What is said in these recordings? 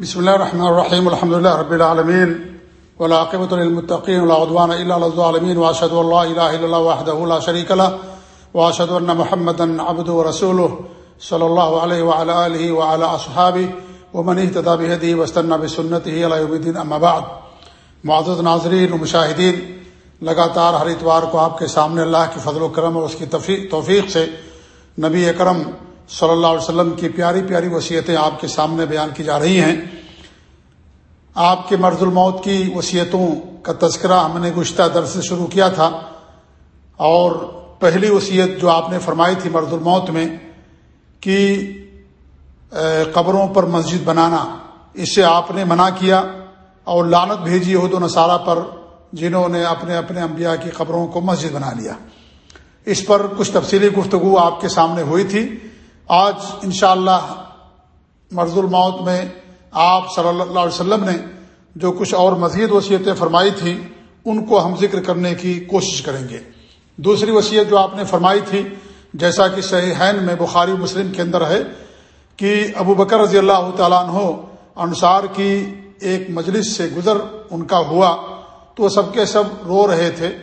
بسم اللہ الرحمن الرحیم الحمد لله رب العالمین ولاقبۃ المطقین العدوان الا على الظالمین واشهد ان لا اله الا الله وحده لا شريك له واشهد ان محمدا عبده ورسوله صلی اللہ علیہ وعلى اله وعلى اصحابه ومن اهتدى بهديه واستنى بسنته الى يوم الدين اما بعد. معزز ناظرین و مشاہدین، لگاتار ہر اتوار کو آپ کے سامنے اللہ کے فضل و کرم اور اس کی توفیق سے نبی اکرم صلی اللہ علیہ وسلم کی پیاری پیاری وصیتیں آپ کے سامنے بیان کی جا رہی ہیں۔ آپ کے مرض الموت کی وصیتوں کا تذکرہ ہم نے گشتہ در سے شروع کیا تھا۔ اور پہلی وصیت جو آپ نے فرمائی تھی مرض الموت میں کہ قبروں پر مسجد بنانا اس سے آپ نے منع کیا اور لانت بھیجی ہو تو نصارہ پر جنہوں نے اپنے اپنے انبیاء کی قبروں کو مسجد بنا لیا۔ اس پر کچھ تفصیلی گفتگو آپ کے سامنے ہوئی تھی۔ آج انشاءاللہ اللہ مرض الموت میں آپ صلی اللہ علیہ وسلم نے جو کچھ اور مزید وصیتیں فرمائی تھیں ان کو ہم ذکر کرنے کی کوشش کریں گے۔ دوسری وصیت جو آپ نے فرمائی تھی، جیسا کہ صحیح میں بخاری مسلم کے اندر ہے کہ ابو بکر رضی اللہ تعالیٰ عنہ انصار کی ایک مجلس سے گزر، ان کا ہوا تو وہ سب کے سب رو رہے تھے۔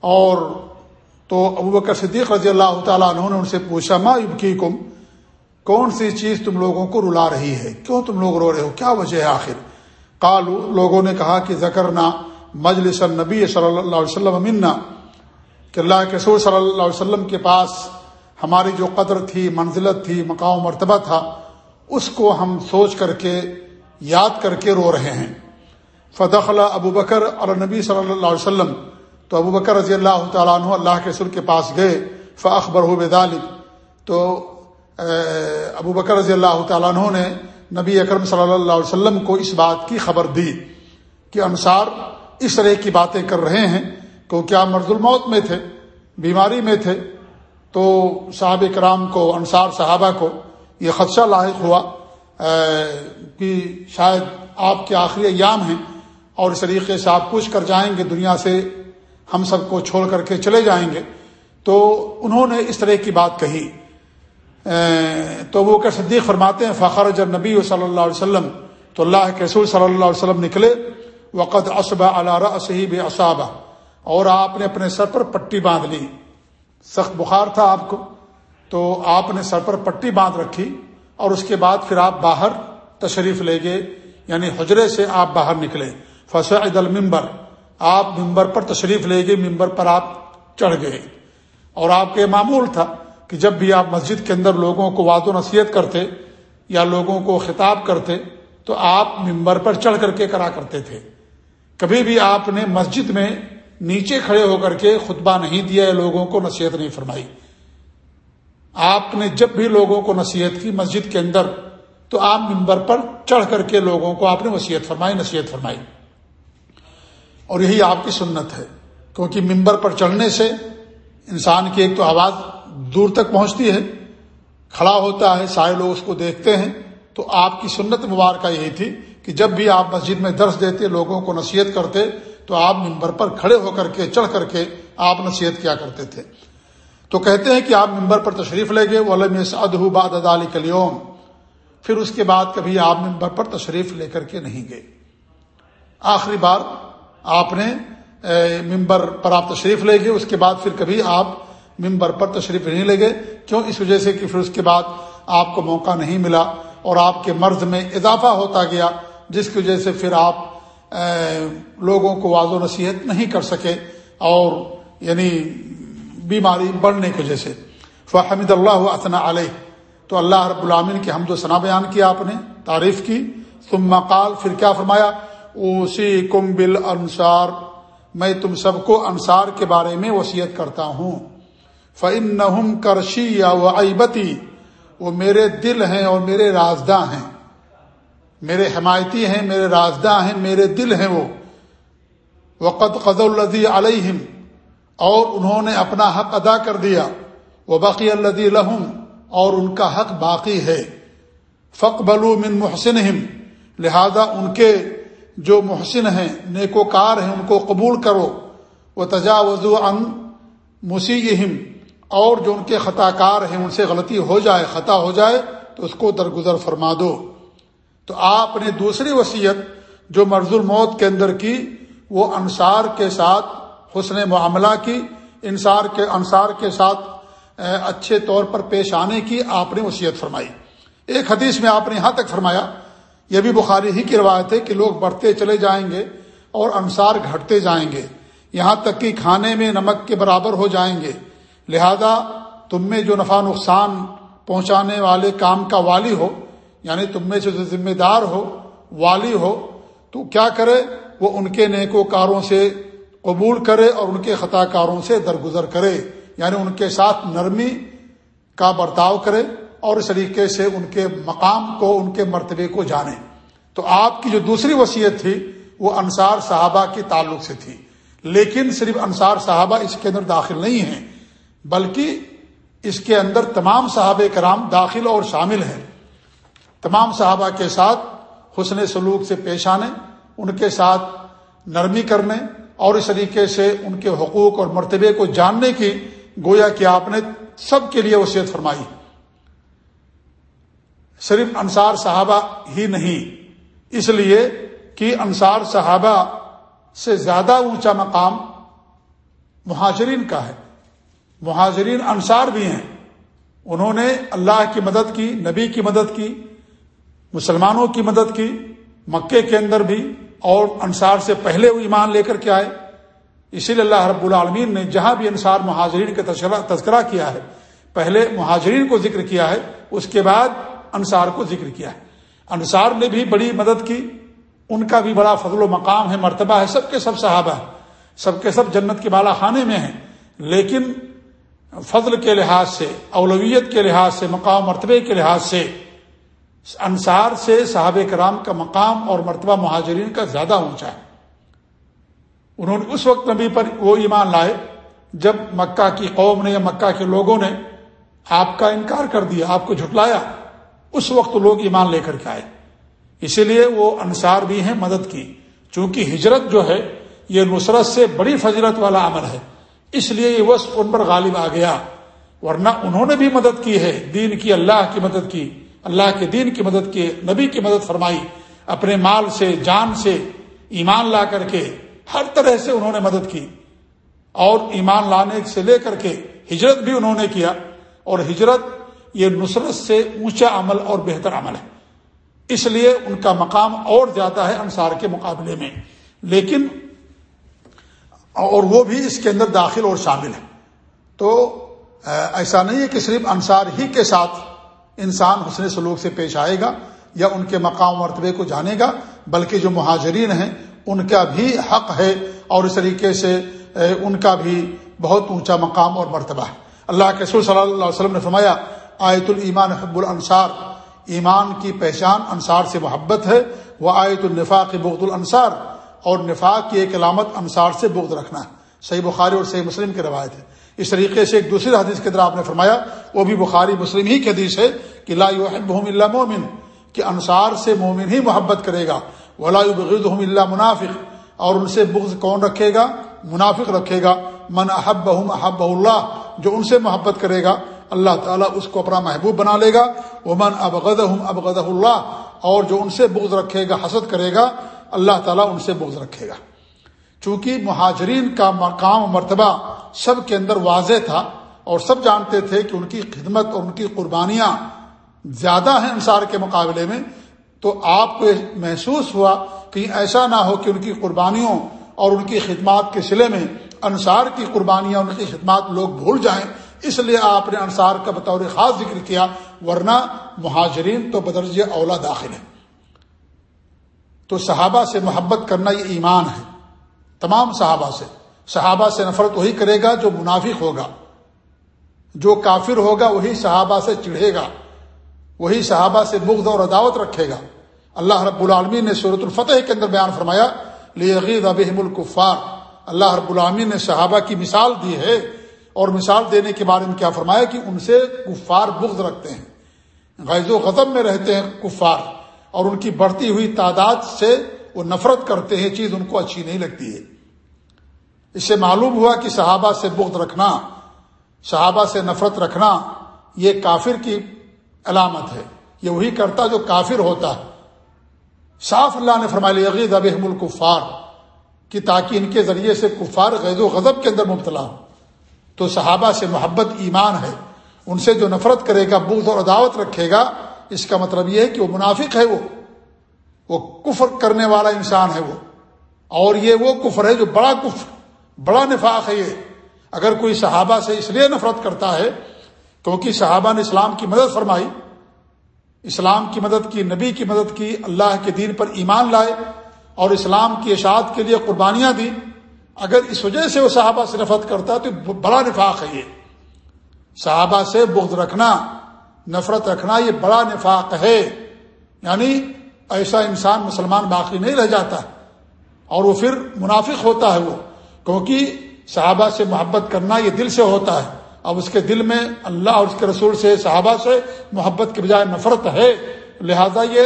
اور تو ابو بکر صدیق رضی اللہ تعالیٰ عنہ نے ان سے پوچھا، ما ابکی کم کون سی چیز تم لوگوں کو رلا رہی ہے؟ کیوں تم لوگ رو رہے ہو؟ کیا وجہ ہے آخر؟ کالو لوگوں نے کہا کہ زکرنا مجلس النبی صلی اللہ علیہ وسلم منا، کہ اللہ کے سور صلی اللہ علیہ وسلم کے پاس ہماری جو قدر تھی، منزلت تھی، مقام مرتبہ تھا، اس کو ہم سوچ کر کے، یاد کر کے رو رہے ہیں۔ فدخلا ابو بکر اور نبی صلی اللہ علیہ وسلم، تو ابو بکر رضی اللہ تعالیٰ عنہ اللہ کے سر کے پاس گئے فخبر ہو بے تو ابو بکر رضی اللہ تعالیٰ عنہ نے نبی اکرم صلی اللہ علیہ وسلم کو اس بات کی خبر دی کہ انصار اس طرح کی باتیں کر رہے ہیں کیونکہ آپ مرد الموت میں تھے، بیماری میں تھے۔ تو صحابہ کرام کو، انصار صحابہ کو یہ خدشہ لاحق ہوا کہ شاید آپ کے آخری ایام ہیں اور اس طریقے سے آپ پوچھ کر جائیں گے، دنیا سے ہم سب کو چھوڑ کر کے چلے جائیں گے۔ تو انہوں نے اس طرح کی بات کہی۔ تو وہ کہ صدیق فرماتے ہیں فخر جب نبی صلی اللہ علیہ وسلم، تو اللہ کے رسول صلی اللہ علیہ وسلم نکلے وقت اسبا علارہ صحیح اصابہ اور آپ نے اپنے سر پر پٹی باندھ لی۔ سخت بخار تھا آپ کو۔ تو آپ نے سر پر پٹی باندھ رکھی، اور اس کے بعد پھر آپ باہر تشریف لے گئے یعنی حجرے سے آپ باہر نکلے۔ فصد المبر آپ ممبر پر تشریف لے گئے، ممبر پر آپ چڑھ گئے۔ اور آپ کے معمول تھا۔ کہ جب بھی آپ مسجد کے اندر لوگوں کو واد و نصیحت کرتے یا لوگوں کو خطاب کرتے تو آپ ممبر پر چڑھ کر کے کرا کرتے تھے۔ کبھی بھی آپ نے مسجد میں نیچے کھڑے ہو کر کے خطبہ نہیں دیا یا لوگوں کو نصیحت نہیں فرمائی۔ آپ نے جب بھی لوگوں کو نصیحت کی مسجد کے اندر تو آپ ممبر پر چڑھ کر کے لوگوں کو آپ نے وصیت فرمائی، نصیحت فرمائی۔ اور یہی آپ کی سنت ہے۔ کیونکہ ممبر پر چڑھنے سے انسان کی ایک تو آواز دور تک پہنچتی ہے، کھڑا ہوتا ہے، سارے لوگ اس کو دیکھتے ہیں۔ تو آپ کی سنت مبارکہ یہی تھی کہ جب بھی آپ مسجد میں درس دیتے، لوگوں کو نصیحت کرتے، تو آپ ممبر پر کھڑے ہو کر کے، چڑھ کر کے آپ نصیحت کیا کرتے تھے۔ تو کہتے ہیں کہ آپ ممبر پر تشریف لے گئے، ولم سعد باد ادال کلیوم پھر اس کے بعد کبھی آپ ممبر پر تشریف لے کر کے نہیں گئے۔ آخری بار آپ نے ممبر پر آپ تشریف لے گئے، اس کے بعد پھر کبھی آپ ممبر پر تشریف نہیں لے گئے۔ کیوں؟ اس وجہ سے کہ پھر اس کے بعد آپ کو موقع نہیں ملا اور آپ کے مرض میں اضافہ ہوتا گیا، جس کی وجہ سے پھر آپ لوگوں کو واض و نصیحت نہیں کر سکے اور یعنی بیماری بڑھنے کی وجہ سے۔ فحمد اللہ اثنا علیہ تو اللہ رب العامن کے حمد و ثنا بیان کیا آپ نے، تعریف کی۔ ثم قال، پھر کیا فرمایا؟ اوسی کم بل انصار میں تم سب کو انصار کے بارے میں وصیت کرتا ہوں۔ فن نہم کرشی یا وہ وہ میرے دل ہیں اور میرے رازداں ہیں۔ میرے حمایتی ہیں، میرے رازداں ہیں، میرے دل ہیں وہ۔ وقت قد الدی علیہم اور انہوں نے اپنا حق ادا کر دیا۔ وہ باقی الدی لہم اور ان کا حق باقی ہے۔ فق بلو من محسن لہذا ان کے جو محسن ہیں، نیکوکار ہیں، ان کو قبول کرو۔ وہ تجاوز ان مسیحم اور جو ان کے خطا کار ہیں، ان سے غلطی ہو جائے، خطا ہو جائے، تو اس کو درگزر فرما دو۔ تو آپ نے دوسری وصیت جو مرض الموت کے اندر کی، وہ انصار کے ساتھ، حسن معاملہ کی، انصار کے انصار کے ساتھ اچھے طور پر پیش آنے کی آپ نے وصیت فرمائی۔ ایک حدیث میں آپ نے یہاں تک فرمایا، یہ بھی بخاری ہی کی روایت ہے کہ لوگ بڑھتے چلے جائیں گے اور انصار گھٹتے جائیں گے۔ یہاں تک کہ کھانے میں نمک کے برابر ہو جائیں گے۔ لہذا تم میں جو نفع نقصان پہنچانے والے کام کا والی ہو یعنی تم میں سے جو ذمہ دار ہو، والی ہو، تو کیا کرے؟ وہ ان کے نیکو کاروں سے قبول کرے اور ان کے خطا کاروں سے درگزر کرے یعنی ان کے ساتھ نرمی کا برتاؤ کرے اور اس طریقے سے ان کے مقام کو، ان کے مرتبے کو جانے۔ تو آپ کی جو دوسری وصیت تھی، وہ انصار صحابہ کے تعلق سے تھی۔ لیکن صرف انصار صحابہ اس کے اندر داخل نہیں ہیں۔ بلکہ اس کے اندر تمام صحابہ کرام داخل اور شامل ہیں۔ تمام صحابہ کے ساتھ حسن سلوک سے پیش آنے، ان کے ساتھ نرمی کرنے اور اس طریقے سے ان کے حقوق اور مرتبے کو جاننے کی گویا کہ آپ نے سب کے لیے وصیت فرمائی۔ صرف انصار صحابہ ہی نہیں، اس لیے کہ انصار صحابہ سے زیادہ اونچا مقام مہاجرین کا ہے۔ مہاجرین انصار بھی ہیں۔ انہوں نے اللہ کی مدد کی، نبی کی مدد کی، مسلمانوں کی مدد کی، مکے کے اندر بھی، اور انصار سے پہلے وہ ایمان لے کر کے آئے۔ اسی لیے اللہ رب العالمین نے جہاں بھی انصار مہاجرین کا تذکرہ کیا ہے، پہلے مہاجرین کو ذکر کیا ہے، اس کے بعد انصار کو ذکر کیا ہے۔ انصار نے بھی بڑی مدد کی، ان کا بھی بڑا فضل و مقام ہے، مرتبہ ہے، سب کے سب صحابہ ہے سب کے سب جنت کے بالا خانے میں ہیں۔ لیکن فضل کے لحاظ سے، اولویت کے لحاظ سے، مقام، مرتبے کے لحاظ سے، انصار سے صحاب کرام کا مقام اور مرتبہ مہاجرین کا زیادہ اونچا ہے۔ انہوں نے اس وقت نبی پر وہ ایمان لائے جب مکہ کی قوم نے یا مکہ کے لوگوں نے آپ کا انکار کر دیا، آپ کو جھٹلایا۔ اس وقت لوگ ایمان لے کر کے آئے۔ اسی لیے وہ انصار بھی ہیں مدد کی۔ چونکہ ہجرت جو ہے، یہ نصرت سے بڑی فضرت والا عمل ہے۔ اس لیے یہ وصف ان پر غالب آ گیا۔ ورنہ انہوں نے بھی مدد کی ہے، دین کی اللہ کی مدد کی، اللہ کے دین کی مدد کی، نبی کی مدد فرمائی، اپنے مال سے، جان سے، ایمان لا کر کے، ہر طرح سے انہوں نے مدد کی۔ اور ایمان لانے سے لے کر کے ہجرت بھی انہوں نے کیا۔ اور ہجرت یہ نصرت سے اونچا عمل اور بہتر عمل ہے۔ اس لیے ان کا مقام اور زیادہ ہے انصار کے مقابلے میں۔ لیکن اور وہ بھی اس کے اندر داخل اور شامل ہے تو ایسا نہیں ہے کہ صرف انصار ہی کے ساتھ انسان حسن سلوک سے پیش آئے گا یا ان کے مقام مرتبے کو جانے گا، بلکہ جو مہاجرین ہیں، ان کا بھی حق ہے اور اس طریقے سے ان کا بھی بہت اونچا مقام اور مرتبہ ہے۔ اللہ کے صلی اللہ علیہ وسلم نے فرمایا، آیت الایمان حب الانصار، ایمان کی پہچان انصار سے محبت ہے وہ آیت النفاق بغد الانصار اور نفاق کی ایک علامت انصار سے بغد رکھنا ہے۔ صحیح بخاری اور صحیح مسلم کی روایت ہے۔ اس طریقے سے ایک دوسری حدیث کے اندر آپ نے فرمایا، وہ بھی بخاری مسلم ہی کی حدیث ہے کہ لا يحبهم الا مومن، کہ انصار سے مومن ہی محبت کرے گا۔ ولا يبغضهم الا منافق، اور ان سے بغض کون رکھے گا؟ منافق رکھے گا۔ من احبهم احب اللہ، جو ان سے محبت کرے گا، اللہ تعالیٰ اس کو اپنا محبوب بنا لے گا۔ وہ من ابغدهم ابغضه اللہ، اور جو ان سے بغض رکھے گا، حسد کرے گا اللہ تعالیٰ ان سے بغض رکھے گا۔ چونکہ مہاجرین کا مقام مرتبہ سب کے اندر واضح تھا اور سب جانتے تھے کہ ان کی خدمت اور ان کی قربانیاں زیادہ ہیں انصار کے مقابلے میں، تو آپ کو محسوس ہوا کہ ایسا نہ ہو کہ ان کی قربانیوں اور ان کی خدمات کے سلے میں انصار کی قربانیاں، ان کی خدمات لوگ بھول جائیں۔ اس لیے آپ نے انصار کا بطور خاص ذکر کیا، ورنہ مہاجرین تو بدرج اولا داخل ہے تو صحابہ سے محبت کرنا یہ ایمان ہے۔ تمام صحابہ سے۔ صحابہ سے نفرت وہی کرے گا جو منافق ہوگا۔ جو کافر ہوگا وہی صحابہ سے چڑھے گا۔ وہی صحابہ سے بغض اور عداوت رکھے گا۔ اللہ رب العالمین نے صورت الفتح کے اندر بیان فرمایا لیغید ابہم الکفار اللہ رب العالمین نے صحابہ کی مثال دی ہے اور مثال دینے کے بارے میں کیا فرمایا کہ ان سے کفار بغض رکھتے ہیں۔ غیظ و غضب میں رہتے ہیں کفار۔ اور ان کی بڑھتی ہوئی تعداد سے وہ نفرت کرتے ہیں، چیز ان کو اچھی نہیں لگتی ہے۔ اس سے معلوم ہوا کہ صحابہ سے بغض رکھنا، صحابہ سے نفرت رکھنا، یہ کافر کی علامت ہے۔ یہ وہی کرتا جو کافر ہوتا۔ ہے صاف اللہ نے فرمایا عقید اب الکفار کہ تاکہ ان کے ذریعے سے کفار غید و غضب کے اندر مبتلا ہو تو صحابہ سے محبت ایمان ہے۔ ان سے جو نفرت کرے گا، بغض اور عداوت رکھے گا اس کا مطلب یہ ہے کہ وہ منافق ہے وہ وہ کفر کرنے والا انسان ہے وہ۔ اور یہ وہ کفر ہے جو بڑا کفر، بڑا نفاق ہے یہ۔ اگر کوئی صحابہ سے اس لیے نفرت کرتا ہے، کیونکہ صحابہ نے اسلام کی مدد فرمائی، اسلام کی مدد کی، نبی کی مدد کی، اللہ کے دین پر ایمان لائے اور اسلام کی اشاعت کے لیے قربانیاں دی، اگر اس وجہ سے وہ صحابہ سے نفرت کرتا ہے تو بڑا نفاق ہے یہ۔ صحابہ سے بغض رکھنا نفرت رکھنا یہ بڑا نفاق ہے۔ یعنی ایسا انسان مسلمان باقی نہیں رہ جاتا۔ اور وہ پھر منافق ہوتا ہے وہ۔ کیونکہ صحابہ سے محبت کرنا یہ دل سے ہوتا ہے۔ اب اس کے دل میں اللہ اور اس کے رسول سے، صحابہ سے محبت کے بجائے نفرت ہے۔ لہذا یہ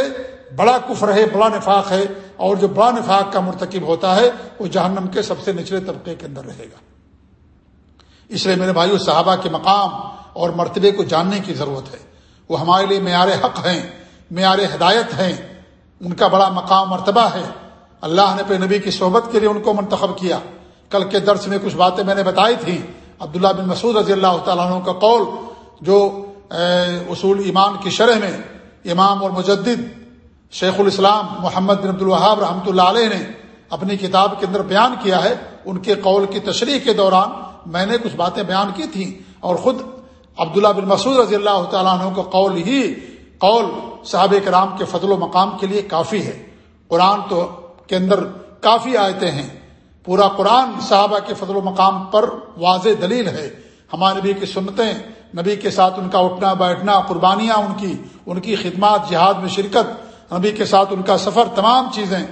بڑا کفر ہے، بڑا نفاق ہے۔ اور جو بڑا نفاق کا مرتکب ہوتا ہے، وہ جہنم کے سب سے نچلے طبقے کے اندر رہے گا۔ اس لیے میرے بھائیو، صحابہ کے مقام اور مرتبے کو جاننے کی ضرورت ہے۔ وہ ہمارے لیے معیار حق ہیں، معیار ہدایت ہیں۔ ان کا بڑا مقام مرتبہ ہے۔ اللہ نے پہ نبی کی صحبت کے لیے ان کو منتخب کیا۔ کل کے درس میں کچھ باتیں میں نے بتائی تھیں۔ عبداللہ بن مسعود رضی اللہ تعالیٰ عنہ کا قول، جو اصول ایمان کی شرح میں امام اور مجدد شیخ الاسلام محمد بن عبد الوہاب رحمۃ اللہ علیہ نے اپنی کتاب کے اندر بیان کیا ہے۔ ان کے قول کی تشریح کے دوران میں نے کچھ باتیں بیان کی تھیں اور خود عبداللہ بن مسعود رضی اللہ تعالیٰ عنہ کا قول ہی قول صحاب کرام کے فضل و مقام کے لیے کافی ہے۔ قرآن تو کے اندر کافی آیتیں ہیں۔ پورا قرآن صحابہ کے فضل و مقام پر واضح دلیل ہے۔ ہمارے نبی کی سنتیں، نبی کے ساتھ ان کا اٹھنا، بیٹھنا، قربانیاں ان کی ان کی خدمات، جہاد میں شرکت، نبی کے ساتھ ان کا سفر، تمام چیزیں۔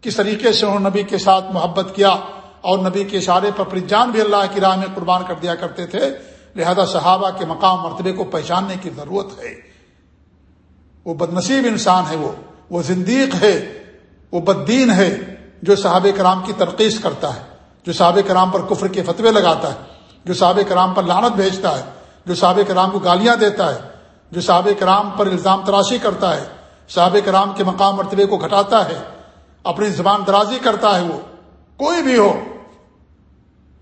کس طریقے سے انہوں نے نبی کے ساتھ محبت کیا اور نبی کے اشارے پر اپنی جان بھی اللہ کی راہ میں قربان کر دیا کرتے تھے لہذا صحابہ کے مقام مرتبے کو پہچاننے کی ضرورت ہے۔ وہ بد نصیب انسان ہے وہ وہ زندیق ہے، وہ بددین ہے جو صحاب کرام کی ترقیص کرتا ہے، جو صحاب کرام پر کفر کے فتوے لگاتا ہے، جو صحاب کرام پر لانت بھیجتا ہے، جو صحاب کرام کو گالیاں دیتا ہے، جو صحاب کرام پر الزام تراشی کرتا ہے صحاب کرام کے مقام مرتبے کو گھٹاتا ہے، اپنی زبان درازی کرتا ہے وہ۔ کوئی بھی ہو،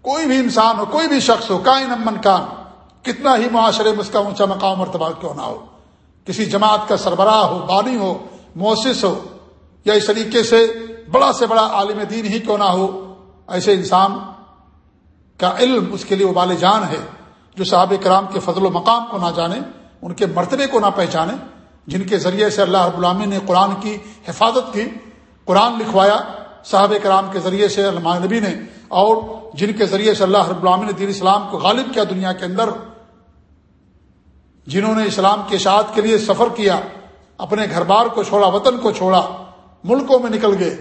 کوئی بھی انسان ہو، کوئی بھی شخص ہو، کائن امن کان کتنا ہی معاشرے میں اس کا اونچا مقام مرتبہ کیوں نہ ہو؟ کسی جماعت کا سربراہ ہو، بانی ہو، موسس ہو، یا اس طریقے سے بڑا سے بڑا عالم دین ہی کیوں نہ ہو؟ ایسے انسان کا علم اس کے لیے ابال جان ہے جو صحابہ کرام کے فضل و مقام کو نہ جانے، ان کے مرتبے کو نہ پہچانے، جن کے ذریعے سے اللہ رب العامی نے قرآن کی حفاظت کی، قرآن لکھوایا صحابہ کرام کے ذریعے سے، علماء نبی نے، اور جن کے ذریعے سے اللہ رب العامی نے دین اسلام کو غالب کیا دنیا کے اندر، جنہوں نے اسلام کے اشاعت کے لیے سفر کیا، اپنے گھر بار کو چھوڑا، وطن کو چھوڑا، ملکوں میں نکل گئے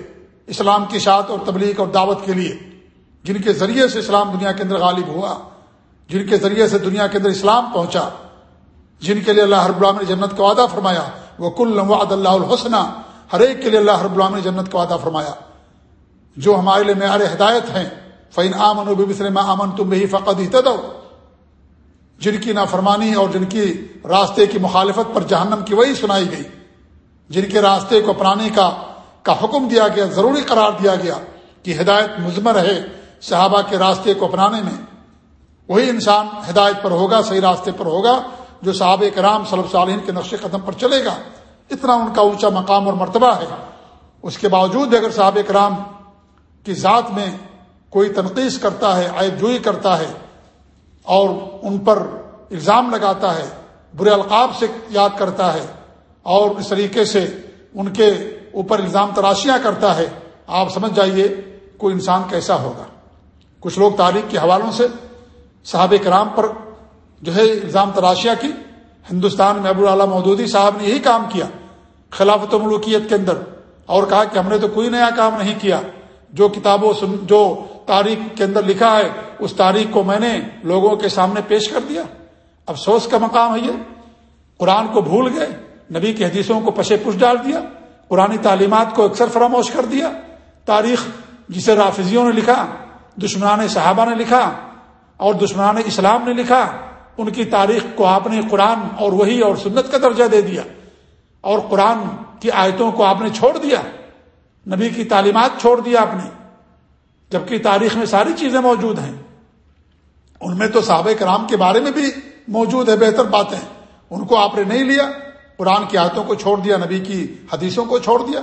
اسلام کی اشاعت اور تبلیغ اور دعوت کے لیے۔ جن کے ذریعے سے اسلام دنیا کے اندر غالب ہوا، جن کے ذریعے سے دنیا کے اندر اسلام پہنچا، جن کے لیے اللہ رب العالمین نے جنت کا وعدہ فرمایا۔ وہ کل وعد اللہ الحسن ہر ایک کے لیے اللہ رب العالمین نے جنت کا وعدہ فرمایا۔ جو ہمارے لیے معیار ہدایت ہیں۔ فعین آمن و امن تم بھی فقط ہی جن کی نافرمانی اور جن کی راستے کی مخالفت پر جہنم کی وہی سنائی گئی۔ جن کے راستے کو اپنانے کا کا حکم دیا گیا، ضروری قرار دیا گیا کہ ہدایت مزمر ہے صحابہ کے راستے کو اپنانے میں۔ وہی انسان ہدایت پر ہوگا، صحیح راستے پر ہوگا جو صحابہ کرام صلی صالحین کے نقش قدم پر چلے گا۔ اتنا ان کا اونچا مقام اور مرتبہ ہے۔ اس کے باوجود اگر صحابہ کرام کی ذات میں کوئی تنقید کرتا ہے، عیب جوئی کرتا ہے اور ان پر الزام لگاتا ہے، برے القاب سے یاد کرتا ہے اور اس طریقے سے ان کے اوپر الزام تراشیاں کرتا ہے۔ آپ سمجھ جائیے کوئی انسان کیسا ہوگا۔ کچھ لوگ تاریخ کے حوالوں سے صحاب کرام پر جو ہے الزام تراشیاں کی۔ ہندوستان میں ابو العلیٰ مودودی صاحب نے یہی کام کیا، خلافت و ملوکیت کے اندر اور کہا کہ ہم نے تو کوئی نیا کام نہیں کیا۔ جو کتابوں جو تاریخ کے اندر لکھا ہے، اس تاریخ کو میں نے لوگوں کے سامنے پیش کر دیا۔ افسوس کا مقام ہے یہ۔ قرآن کو بھول گئے، نبی کی حدیثوں کو پشے پش ڈال دیا قرآن تعلیمات کو اکثر فراموش کر دیا۔ تاریخ جسے رافضیوں نے لکھا، دشمنان صحابہ نے لکھا اور دشمنان اسلام نے لکھا، ان کی تاریخ کو آپ نے قرآن اور وہی اور سنت کا درجہ دے دیا اور قرآن کی آیتوں کو آپ نے چھوڑ دیا۔ نبی کی تعلیمات چھوڑ دیا آپ نے، جبکہ تاریخ میں ساری چیزیں موجود ہیں۔ ان میں تو صحابہ کرام کے بارے میں بھی موجود ہے، بہتر باتیں ان کو آپ نے نہیں لیا، قرآن کی آیتوں کو چھوڑ دیا، نبی کی حدیثوں کو چھوڑ دیا۔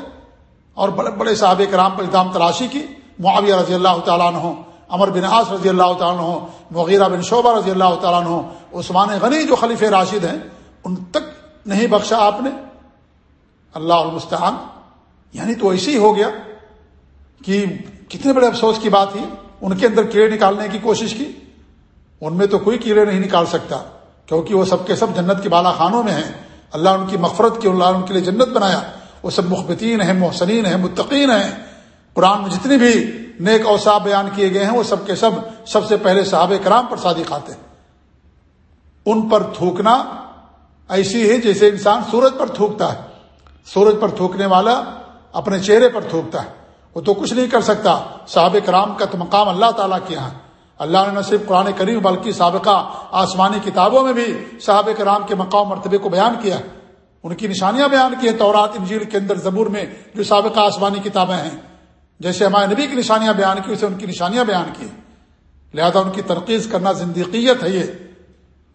اور بڑے بڑے صحابہ کرام پر الزام تلاشی کی۔ معاویہ رضی اللہ تعالیٰ عنہ امر بن عاص رضی اللہ تعالیٰ عنہ، مغیرہ بن شعبہ رضی اللہ تعالیٰ عنہ، عثمان غنی جو خلیف راشد ہیں، ان تک نہیں بخشا آپ نے۔ اللہ المستعان۔ یعنی تو ایسے ہی ہو گیا کہ کتنے بڑے افسوس کی بات ہی ان کے اندر کیڑے نکالنے کی کوشش کی، ان میں تو کوئی کیڑے نہیں نکال سکتا، کیونکہ وہ سب کے سب جنت کے بالا خانوں میں ہیں۔ اللہ ان کی مفرت کی اللہ ان کے لیے جنت بنایا۔ وہ سب مخبتین ہیں، محسنین ہیں، متقین ہیں۔ قرآن میں جتنی بھی نیک اوسا بیان کیے گئے ہیں، وہ سب کے سب سب سے پہلے صحاب کرام پر صادق آتے ہیں۔ ان پر تھوکنا ایسی ہے جیسے انسان سورج پر تھوکتا ہے۔ سورج پر تھوکنے والا اپنے چہرے پر تھوکتا ہے۔ وہ تو کچھ نہیں کر سکتا۔ صحابہ کرام کا تو مقام اللہ تعالیٰ کے یہاں۔ اللہ نے نہ صرف قرآن کریم بلکہ سابقہ آسمانی کتابوں میں بھی صحابہ کرام کے مقام مرتبے کو بیان کیا ہے۔ ان کی نشانیاں بیان کی ہیں۔ تورات، انجیل کے اندر زبور میں جو سابقہ آسمانی کتابیں ہیں۔ جیسے ہمارے نبی کی نشانیاں بیان کی، اسے ان کی نشانیاں بیان کی۔ لہذا ان کی تنقید کرنا زندقیت ہے یہ۔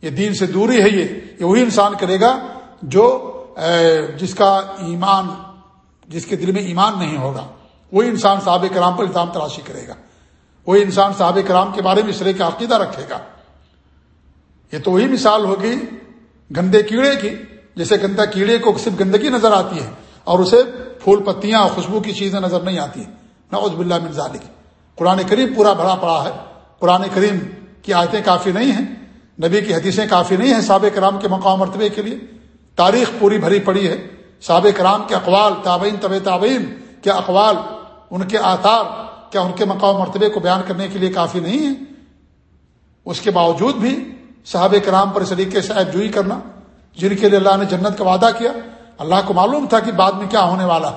یہ دین سے دوری ہے یہ۔ یہ وہی انسان کرے گا جو جس کا ایمان جس کے دل میں ایمان نہیں ہوگا، وہی انسان صحابہ کرام پر الزام تلاشی کرے گا۔ وہی انسان صحابہ کرام کے بارے میں اس طرح کا عقیدہ رکھے گا۔ یہ تو وہی مثال ہوگی گندے کیڑے کی، جیسے گندا کیڑے کو صرف گندگی نظر آتی ہے اور اسے پھول پتیاں اور خوشبو کی چیزیں نظر نہیں آتی نعوذ باللہ من ذالک۔ قرآن کریم پورا بھرا پڑا ہے۔ قرآن کریم کی آیتیں کافی نہیں ہیں۔ نبی کی حدیثیں کافی نہیں ہیں صحابہ کرام کے مقام مرتبے کے لیے۔ تاریخ پوری بھری پڑی ہے۔ صحابہ کرام کے اقوال، تابعین طب تابعین کے اقوال، ان کے آثار، کیا ان کے مقام مرتبے کو بیان کرنے کے لیے کافی نہیں ہے اس کے باوجود بھی صحابہ کرام پر اس طریقے سے عیب جوئی کرنا، جن کے لیے اللہ نے جنت کا وعدہ کیا، اللہ کو معلوم تھا کہ بعد میں کیا ہونے والا۔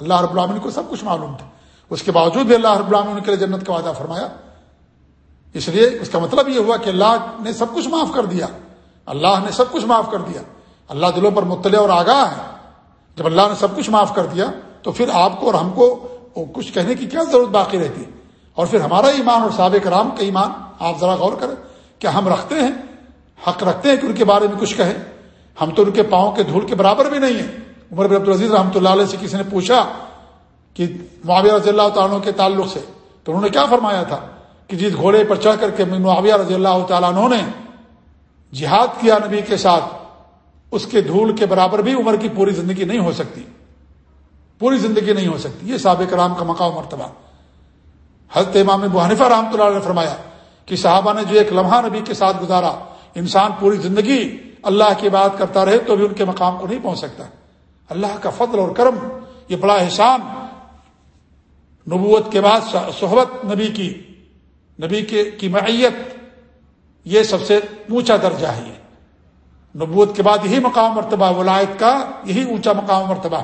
اللہ رب العالمین کو سب کچھ معلوم تھا۔ اس کے باوجود بھی اللہ رب العالمین کے لیے جنت کا وعدہ فرمایا۔ اس لیے اس کا مطلب یہ ہوا کہ اللہ نے سب کچھ معاف کر دیا۔ اللہ نے سب کچھ معاف کر دیا۔ اللہ دلوں پر مطلع اور آگاہ ہے جب اللہ نے سب کچھ معاف کر دیا، تو پھر آپ کو اور ہم کو کچھ کہنے کی کیا ضرورت باقی رہتی ہے؟ اور پھر ہمارا ایمان اور سابق رام کا ایمان، آپ ذرا غور کریں کیا ہم رکھتے ہیں، حق رکھتے ہیں کہ ان کے بارے میں کچھ کہیں۔ ہم تو ان کے پاؤں کے دھول کے برابر بھی نہیں ہیں۔ عمر بن عبدالعزیز رحمۃ اللہ علیہ سے کسی نے پوچھا کہ معاویہ رضی اللہ تعالیٰ کے تعلق سے، تو انہوں نے کیا فرمایا تھا کہ جس گھوڑے پر چڑھ کر کے معاویہ رضی اللہ تعالیٰ عنہ نے جہاد کیا نبی کے ساتھ۔ اس کے دھول کے برابر بھی عمر کی پوری زندگی نہیں ہو سکتی۔ پوری زندگی نہیں ہو سکتی۔ یہ سابق رام کا مقام مرتبہ حضرت امام حنفہ رحمۃ اللہ نے فرمایا کہ صحابہ نے جو ایک لمحہ نبی کے ساتھ گزارا، انسان پوری زندگی اللہ کی بات کرتا رہے تو بھی ان کے مقام کو نہیں پہنچ سکتا۔ اللہ کا فضل اور کرم، یہ بڑا احسان۔ نبوت کے بعد صحبت نبی کی، نبی کے، کی معیت، یہ سب سے اونچا درجہ ہے نبوت کے بعد یہی مقام مرتبہ ولایت کا، یہی اونچا مقام مرتبہ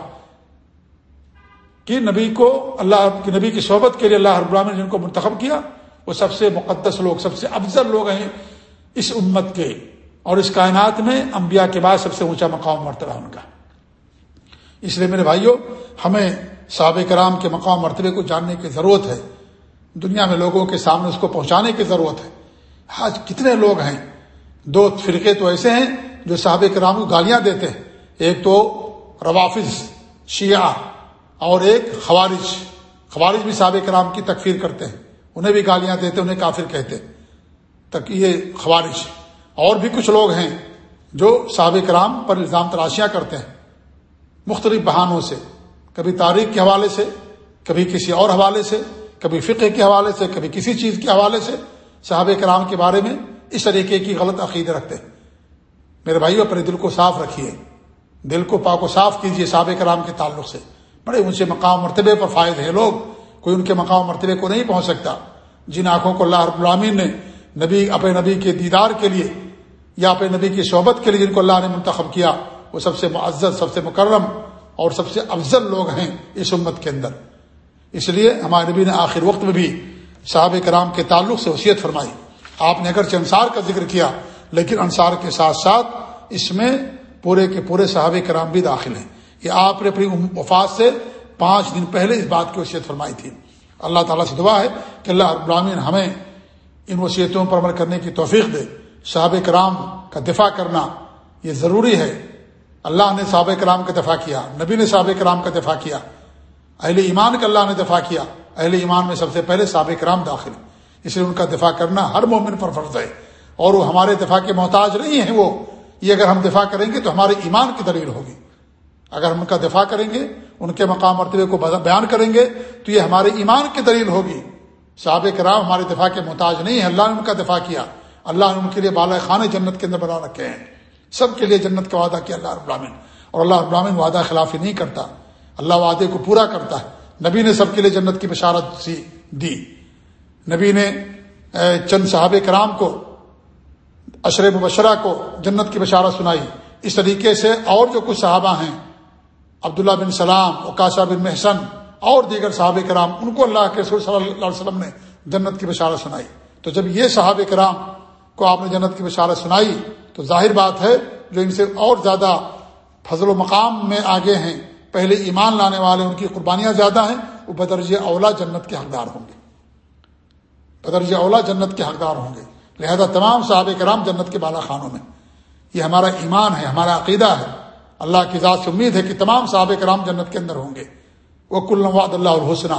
کہ نبی کو اللہ کی نبی کی صحبت کے لیے اللہ رب نے جن کو منتخب کیا، وہ سب سے مقدس لوگ، سب سے افضل لوگ ہیں اس امت کے۔ اور اس کائنات میں انبیاء کے بعد سب سے اونچا مقام مرتبہ ان کا۔ اس لیے میرے بھائیوں ہمیں صحابہ کرام کے مقام مرتبے کو جاننے کی ضرورت ہے۔ دنیا میں لوگوں کے سامنے اس کو پہنچانے کی ضرورت ہے۔ آج کتنے لوگ ہیں؟ دو فرقے تو ایسے ہیں جو صحابہ کرام کو گالیاں دیتے ہیں۔ ایک تو روافظ، شیعہ اور ایک خوارج۔ خوارج بھی صحابہ کرام کی تکفیر کرتے ہیں۔ انہیں بھی گالیاں دیتے، انہیں کافر کہتے۔ تک یہ خوارج۔ اور بھی کچھ لوگ ہیں جو صحابہ کرام پر الزام تراشیاں کرتے ہیں۔ مختلف بہانوں سے۔ کبھی تاریخ کے حوالے سے، کبھی کسی اور حوالے سے، کبھی فقہ کے حوالے سے، کبھی کسی چیز کے حوالے سے صحابہ کرام کے بارے میں اس طریقے کی غلط عقید رکھتے ہیں۔ میرے بھائی اپنے دل کو صاف رکھیے۔ دل کو پاک و صاف کیجیے صحابہ کرام کے تعلق سے۔ بڑے اونچے مقام مرتبے پر فائد ہیں لوگ۔ کوئی ان کے مقام مرتبے کو نہیں پہنچ سکتا۔ جن آنکھوں کو اللہ رب العامین نے نبی، اپنے نبی کے دیدار کے لیے یا اپنے نبی کی صحبت کے لیے جن کو اللہ نے منتخب کیا، وہ سب سے معزز، سب سے مکرم اور سب سے افضل لوگ ہیں اس امت کے اندر۔ اس لیے ہمارے نبی نے آخر وقت میں بھی صحابہ کرام کے تعلق سے وصیت فرمائی۔ آپ نے اگرچہ انصار کا ذکر کیا لیکن انصار کے ساتھ ساتھ اس میں پورے کے پورے صحابہ کرام بھی داخل ہیں۔ یہ آپ نے اپنی وفات سے پانچ دن پہلے اس بات کی وصیت فرمائی تھی۔ اللہ تعالیٰ سے دعا ہے کہ اللہ ابراہین ہمیں ان وصیتوں پر عمل کرنے کی توفیق دے۔ صحابہ کرام کا دفاع کرنا یہ ضروری ہے۔ اللہ نے صحابہ کرام کا دفاع کیا۔ نبی نے صحابہ کرام کا دفاع کیا۔ اہل ایمان کا اللہ نے دفاع کیا۔ اہل ایمان میں سب سے پہلے صحابہ کرام داخل اس لیے ان کا دفاع کرنا ہر مومن پر فرض ہے۔ اور وہ ہمارے دفاع کے محتاج نہیں ہیں وہ، یہ اگر ہم دفاع کریں گے تو ہمارے ایمان کی دلیل ہوگی۔ اگر ہم ان کا دفاع کریں گے، ان کے مقام مرتبے کو بیان کریں گے، تو یہ ہمارے ایمان کی دلیل ہوگی۔ صحابہ کرام ہمارے دفاع کے محتاج نہیں ہے اللہ نے ان کا دفاع کیا۔ اللہ نے ان کے لیے بالا خانے جنت کے اندر بنا رکھے ہیں۔ سب کے لیے جنت کا وعدہ کیا اللہ ابراہین اور اللہ ابراہین وعدہ خلافی نہیں کرتا۔ اللہ وعدے کو پورا کرتا ہے۔ نبی نے سب کے لیے جنت کی بشارت دی۔ نبی نے چند صحابہ کرام کو اشر مبشرہ کو جنت کی بشارت سنائی۔ اس طریقے سے اور جو کچھ صحابہ ہیں، عبداللہ بن سلام اکاشا بن محسن اور دیگر صحابہ کرام، ان کو اللہ کے رسول صلی اللہ علیہ وسلم نے جنت کی بشارت سنائی۔ تو جب یہ صحابہ کرام کو آپ نے جنت کی بشارت سنائی، تو ظاہر بات ہے، جو ان سے اور زیادہ فضل و مقام میں آگے ہیں، پہلے ایمان لانے والے ان کی قربانیاں زیادہ ہیں، وہ بدرج اولا جنت کے حقدار ہوں گے۔ بدرج اولا جنت کے حقدار ہوں گے۔ لہذا تمام صحابہ کرام جنت کے بالا خانوں میں۔ یہ ہمارا ایمان ہے، ہمارا عقیدہ ہے۔ اللہ کی ذات سے امید ہے کہ تمام صحابہ کرام جنت کے اندر ہوں گے۔ وہ کل نواد اللہ الحسنہ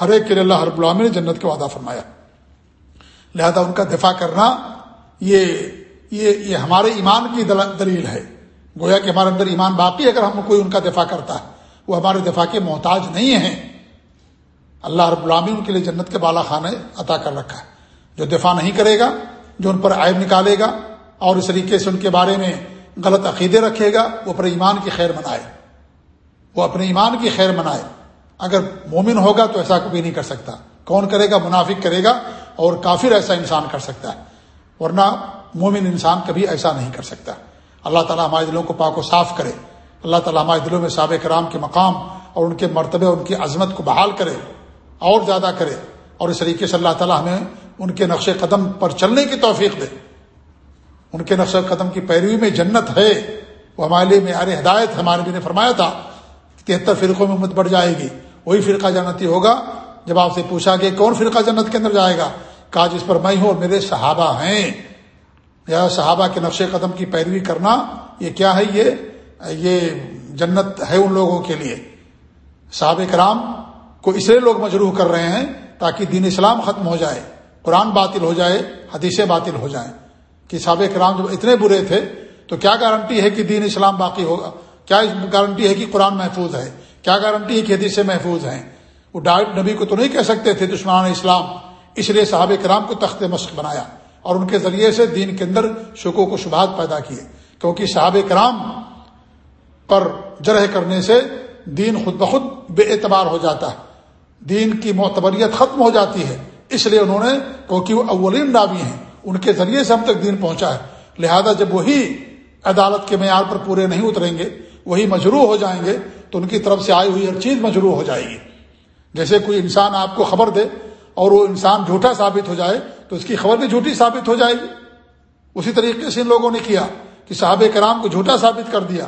ہر ایک کے اللہ ہر غلام نے جنت کے وعدہ فرمایا۔ لہذا ان کا دفاع کرنا، یہ یہ یہ ہمارے ایمان کی دلیل ہے۔ گویا کہ ہمارے اندر ایمان باقی اگر ہم کوئی ان کا دفاع کرتا ہے۔ وہ ہمارے دفاع کے محتاج نہیں ہیں۔ اللہ رب العامی ان کے لیے جنت کے بالا خانے عطا کر رکھا ہے۔ جو دفاع نہیں کرے گا جو ان پر عائب نکالے گا اور اس طریقے سے ان کے بارے میں غلط عقیدے رکھے گا، وہ اپنے ایمان کی خیر منائے۔ وہ اپنے ایمان کی خیر منائے۔ اگر مومن ہوگا تو ایسا کبھی نہیں کر سکتا۔ کون کرے گا؟ منافق کرے گا اور کافر ایسا انسان کر سکتا ہے۔ ورنہ مومن انسان کبھی ایسا نہیں کر سکتا۔ اللہ تعالیٰ ہمارے دلوں کو پاک و صاف کرے۔ اللہ تعالیٰ ہمارے دلوں میں سابق کرام کے مقام اور ان کے مرتبے ان کی عظمت کو بحال کرے اور زیادہ کرے اور اس طریقے سے اللہ تعالیٰ ہمیں ان کے نقش قدم پر چلنے کی توفیق دے۔ ان کے نقش قدم کی پیروی میں جنت ہے۔ وہ ہمارے لیے معیار ہدایت ہمارے بھی نے فرمایا تھا تہتر فرقوں میں مت بڑھ جائے گی۔ وہی فرقہ جنتی ہوگا۔ جب آپ سے پوچھا کہ کون فرقہ جنت کے اندر جائے گا؟ کہا جس پر میں ہوں اور میرے صحابہ ہیں۔ یا صحابہ کے نقش قدم کی پیروی کرنا یہ کیا ہے؟ یہ یہ جنت ہے ان لوگوں کے لیے۔ صحابہ کرام کو اس لیے لوگ مجروح کر رہے ہیں تاکہ دین اسلام ختم ہو جائے۔ قرآن باطل ہو جائے، حدیثیں باطل ہو جائیں۔ کہ صحابہ کرام جب اتنے برے تھے، تو کیا گارنٹی ہے کہ دین اسلام باقی ہوگا؟ کیا گارنٹی ہے کہ قرآن محفوظ ہے؟ کیا گارنٹی ہے کہ حدیثیں محفوظ ہیں؟ وہ ڈائٹ نبی کو تو نہیں کہہ سکتے تھے دشمنان اسلام، اس لیے صحابہ کرام کو تخت مشق بنایا اور ان کے ذریعے سے دین کے اندر شکو کو شبہات پیدا کیے۔ کیونکہ صحابہ کرام پر جرح کرنے سے دین خود بخود بے اعتبار ہو جاتا ہے۔ دین کی معتبریت ختم ہو جاتی ہے۔ اس لیے انہوں نے کیونکہ وہ اولین ڈابی ہیں، ان کے ذریعے سے ہم تک دین پہنچا ہے۔ لہذا جب وہی عدالت کے معیار پر پورے نہیں اتریں گے، وہی مجروح ہو جائیں گے، تو ان کی طرف سے آئی ہوئی ہر چیز مجروح ہو جائے گی۔ جیسے کوئی انسان آپ کو خبر دے اور وہ انسان جھوٹا ثابت ہو جائے، تو اس کی خبر بھی جھوٹی ثابت ہو جائے گی۔ اسی طریقے سے ان لوگوں نے کیا کہ صحابہ کرام کو جھوٹا ثابت کر دیا،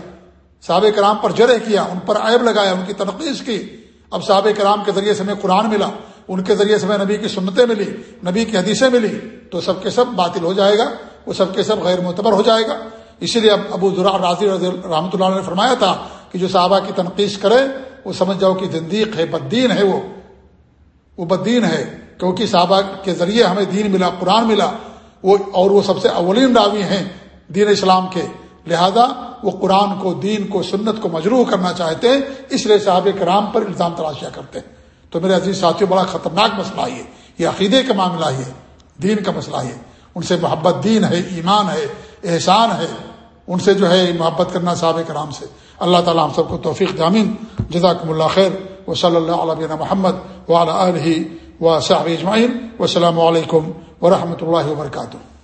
صحابہ کرام پر جرح کیا، ان پر عیب لگایا، ان کی تنقید کی۔ اب صحابہ کرام کے ذریعے سے ہمیں قرآن ملا۔ ان کے ذریعے سے ہمیں نبی کی سنتیں ملی، نبی کی حدیثیں ملی، تو سب کے سب باطل ہو جائے گا، وہ سب کے سب غیر معتبر ہو جائے گا۔ اسی لیے اب ابو ذرا راضی رحمۃ اللہ نے فرمایا تھا کہ جو صحابہ کی تنقید کرے، وہ سمجھ جاؤ کہ زندیق ہے بدین ہے وہ۔ وہ بدین ہے، کیونکہ صحابہ کے ذریعے ہمیں دین ملا، قرآن ملا۔ وہ اور وہ سب سے اولین راوی ہیں دین اسلام کے۔ لہذا وہ قرآن کو، دین کو، سنت کو مجروح کرنا چاہتے ہیں، اس لیے صحابہ کرام پر الزام تلاشیاں کرتے ہیں۔ تو میرے عزیز ساتھیوں بڑا خطرناک مسئلہ یہ یہ عقیدے کا معاملہ ہے، دین کا مسئلہ ہے۔ ان سے محبت دین ہے، ایمان ہے، احسان ہے۔ ان سے جو ہے محبت کرنا صحابہ کرام سے۔ اللہ تعالیٰ ہم سب کو توفیق جامین جزاکم اللہ خیر۔ و صلی اللہ علیہ محمد وعلیٰ علیہ و صاحب اجمعین۔ و السلام علیکم ورحمۃ اللہ وبرکاتہ۔